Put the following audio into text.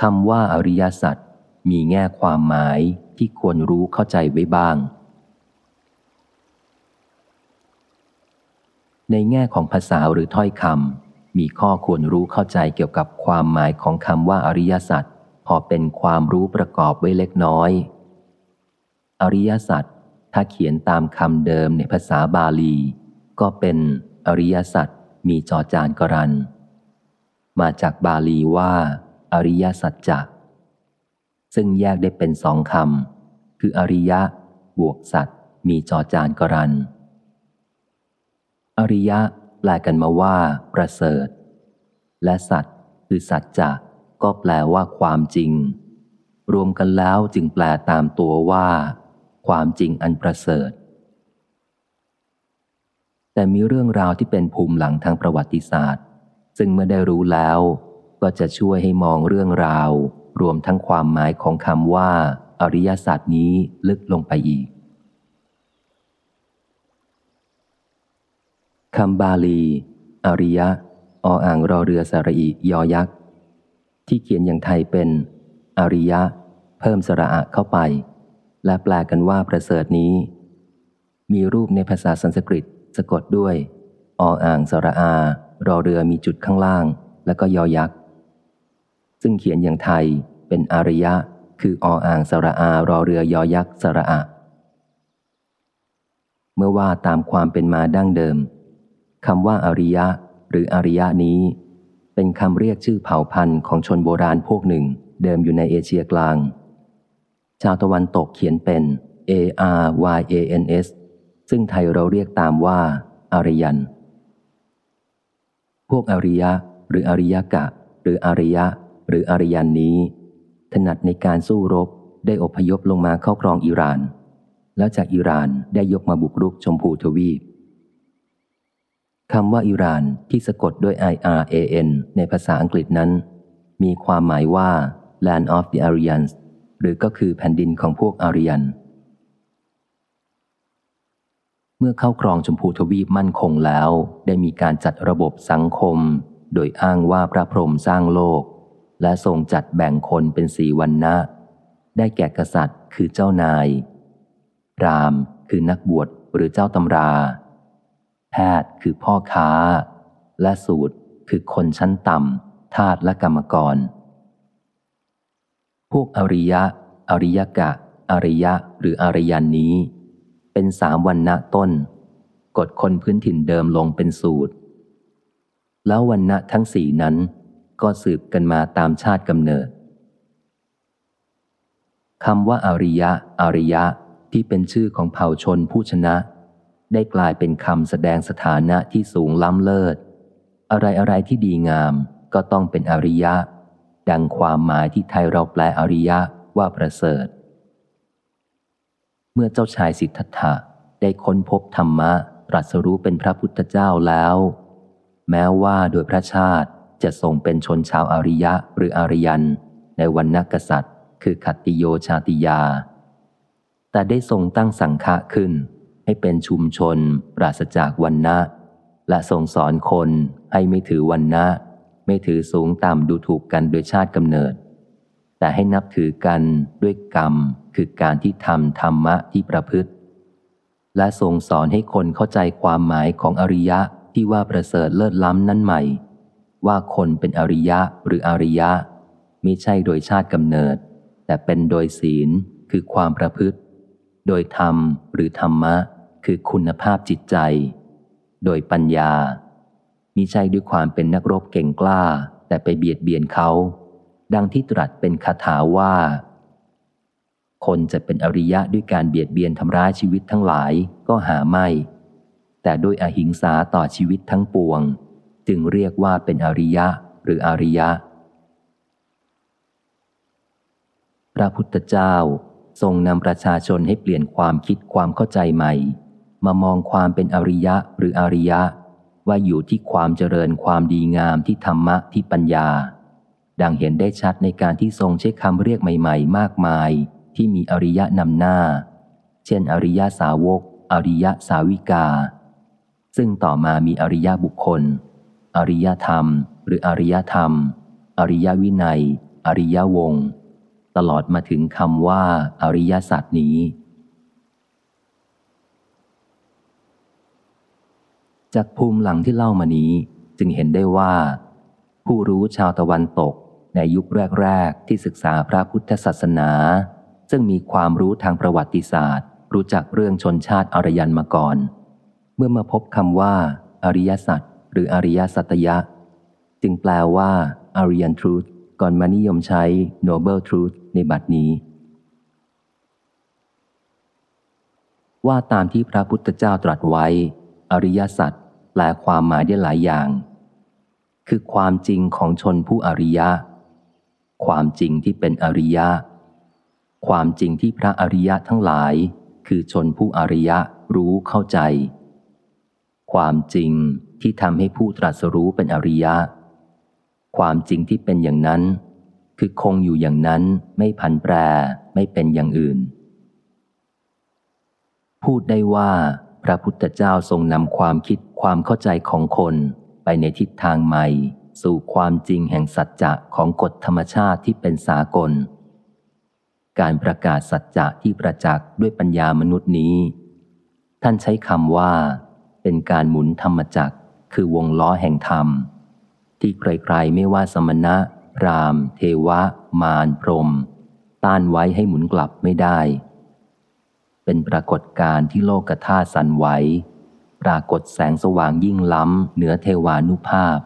คำว่าอริยสัจมีแง่ความหมายที่ควรรู้เข้าใจไว้บ้าง ในแง่ของภาษาหรือถ้อยคำมีข้อควรรู้เข้าใจเกี่ยวกับความหมายของคำว่าอริยสัจพอเป็นความรู้ประกอบไว้เล็กน้อย อริยสัจถ้าเขียนตามคำเดิมในภาษาบาลี ก็เป็นอริยสัจมีจอจานกรัน มาจากบาลีว่า อริยสัจจะซึ่งแยกได้เป็นสองคำคืออริยะ บวกสัจมีจอจานกรัน อริยะแปลกันมาว่า ประเสริฐ และสัจคือสัจจะก็แปลว่าความจริง รวมกันแล้วจึงแปลตามตัวว่า ความจริงอันประเสริฐ แต่มีเรื่องราวที่เป็นภูมิหลังทางประวัติศาสตร์ ซึ่งเมื่อได้รู้แล้ว ก็จะช่วยให้มองเรื่องราว รวมทั้งความหมายของคำว่า อริยศาสตร์นี้ลึกลงไปอีกคำบาลี อริยะ ออ่างรอเรือสระอียอยักษ์ ที่เขียนอย่างไทยเป็น อริยะ เพิ่มสระอะเข้าไป และแปลกันว่าประเสริฐนี้ มีรูปในภาษาสันสกฤตสะกดด้วย ออ่างสระอา รอเรือมีจุดข้างล่าง แล้วก็ยอยักษ์ ซึ่งเขียนอย่างไทยเป็นอริยะ คือออ่างสระอารอเรือยอยักษ์สระอะ เมื่อว่าตามความเป็นมาดั้งเดิมคำว่าอริยะ หรืออริยะนี้ เป็นคำเรียกชื่อเผ่าพันธุ์ของชนโบราณพวกหนึ่ง เดิมอยู่ในเอเชียกลาง ชาวตะวันตกเขียนเป็น A R Y A N S ซึ่งไทยเราเรียกตามว่าอริยัน พวกอริยะ หรืออริยกะ หรืออริยะ หรืออริยันนี้ ถนัดในการสู้รบได้อพยพลงมาเข้าครองอิหร่าน แล้วจากอิหร่านได้ยกมาบุกรุกชมพูทวีปคำว่าอิหร่านที่สะกดด้วย I R A N ในภาษาอังกฤษนั้น มีความหมายว่า Land of the Aryans หรือก็คือแผ่นดินของพวกอาริยัน เมื่อเข้าครองชมพูทวีปมั่นคงแล้ว ได้มีการจัดระบบสังคม โดยอ้างว่าพระพรหมสร้างโลก และทรงจัดแบ่งคนเป็นสีวันนะ ได้แก่กษัตริย์คือเจ้านาย รามคือนักบวชหรือเจ้าตำรา แพทย์คือพ่อค้า และสูตรคือคนชั้นต่ำทาสและกรรมกร พวกอริยะ อริยกะ อริยะหรืออริยันนี้ เป็นสามวันณะต้น กดคนพื้นถิ่นเดิมลงเป็นสูตร แล้ววันณะทั้งสี่นั้น ก็สืบกันมาตามชาติกำเนิดคำว่าอริยะอริยะที่เป็นชื่อของเผ่าชนผู้ชนะ ได้กลายเป็นคำแสดงสถานะที่สูงล้ำเลิศ อะไรอะไรที่ดีงามก็ต้องเป็นอริยะ ดังความหมายที่ไทยเราแปลอริยะว่าประเสริฐ เมื่อเจ้าชายสิทธัตถะได้ค้นพบธรรมะตรัสรู้เป็นพระพุทธเจ้าแล้ว แม้ว่าโดยพระชาติ จะทรงเป็นชนชาวอริยะหรืออริยัน ในวันนักษัตริย์ คือขัตติโยชาติยา แต่ได้ทรงตั้งสังฆะขึ้น ให้เป็นชุมชน ปราศจากวันนะและทรงสอนคนให้ไม่ถือวันนะไม่ถือสูงต่ำดูถูกกันโดยชาติกำเนิด แต่ให้นับถือกันด้วยกรรม คือการที่ทำธรรมะที่ประพฤติ และทรงสอนให้คนเข้าใจความหมายของอริยะที่ว่าประเสริฐเลิศล้ำนั้นใหม่ ว่าคนเป็นอริยะหรืออริยะม่ใช่โดยชาติกำเนิด แต่เป็นโดยศีลคือความประพฤติ โดยธรรมหรือธรรมะ คือคุณภาพจิตใจ โดยปัญญามิใช่ด้วยความเป็นนักรบเก่งกล้า แต่ไปเบียดเบียนเขา ดังที่ตรัสเป็นคาถาว่า คนจะเป็นอริยะด้วยการเบียดเบียนทำร้ายชีวิตทั้งหลายก็หาไม่ แต่ด้วยอหิงสาต่อชีวิตทั้งปวง จึงเรียกว่าเป็นอริยะหรืออริยะ พระพุทธเจ้าทรงนำประชาชนให้เปลี่ยนความคิดความเข้าใจใหม่ มามองความเป็นอริยะหรืออริยะ ว่าอยู่ที่ความเจริญความดีงามที่ธรรมะที่ปัญญา ดังเห็นได้ชัดในการที่ทรงใช้คำเรียกใหม่ ๆ มากมาย ที่มีอริยะนำหน้า เช่น อริยสาวก อริยสาวิกา ซึ่งต่อมามีอริยบุคคล อริยธรรม หรืออริยธรรม อริยวินัย อริยวง ตลอดมาถึงคำว่า อริยสัจนี้ จากภูมิหลังที่เล่ามานี้จึงเห็นได้ว่า ผู้รู้ชาวตะวันตกในยุคแรก ๆ ที่ศึกษาพระพุทธศาสนา ซึ่งมีความรู้ทางประวัติศาสตร์ รู้จักเรื่องชนชาติอารยันมาก่อน เมื่อมาพบคำว่า อริยสัจ หรืออริยสัตยะ จึงแปลว่า Aryan Truth ก่อนมานิยมใช้ Noble Truth ในบัดนี้ ว่าตามที่พระพุทธเจ้าตรัสไว้ อริยสัจแปลความหมายได้หลายอย่าง คือความจริงของชนผู้อริยะ ความจริงที่เป็นอริยะ ความจริงที่พระอริยะทั้งหลาย คือชนผู้อริยะรู้เข้าใจ ความจริง ที่ทำให้ผู้ตรัสรู้เป็นอริยะ ความจริงที่เป็นอย่างนั้น คือคงอยู่อย่างนั้นไม่ผันแปรไม่เป็นอย่างอื่น พูดได้ว่า พระพุทธเจ้าทรงนำความคิดความเข้าใจของคนไปในทิศทางใหม่ สู่ความจริงแห่งสัจจะของกฎธรรมชาติที่เป็นสากล การประกาศสัจจะที่ประจักษ์ด้วยปัญญามนุษย์นี้ ท่านใช้คำว่าเป็นการหมุนธรรมจักร คือวงล้อแห่งธรรม ที่ใครๆไม่ว่าสมณะราม เทวะ มาร พรม ต้านไว้ให้หมุนกลับไม่ได้ เป็นปรากฏการณ์ที่โลกธาตุสั่นไหว ปรากฏแสงสว่างยิ่งล้ำ เหนือเทวานุภาพ